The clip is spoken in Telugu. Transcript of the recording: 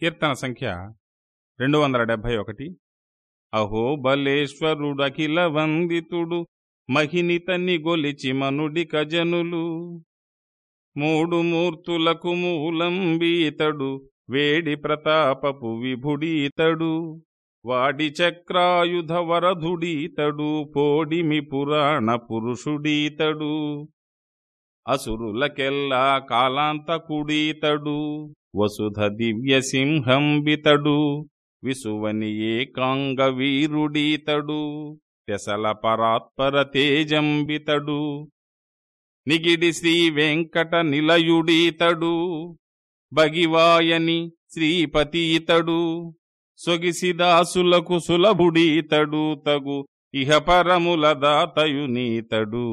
కీర్తన సంఖ్య రెండు వందల డెబ్భై ఒకటి అహో అహోబలేశ్వరుడఖిల వందితుడు మహినితని గొలిచి మనుడి కజనులు మూడు మూర్తులకు మూలంబీతడు వేడి ప్రతాపపు విభుడీతడు వాడి చక్రాయుధ వరధుడీతడు పోడిమి పురాణ పురుషుడీతడు అసురులకెల్లా కాలాంతకుడీతడు వసుధ దివ్య సింహంబితడు విసువని ఏకాంగ వీరుడీతడు తెసల పరాత్పర తేజంబితడు నిగిడి శ్రీ వెంకట నిలయుడీతడు బగివాయని శ్రీపతీతడు సొగిసిదాసులకు సులభుడీతడు తగు ఇహపరముల దాతయునీతడు.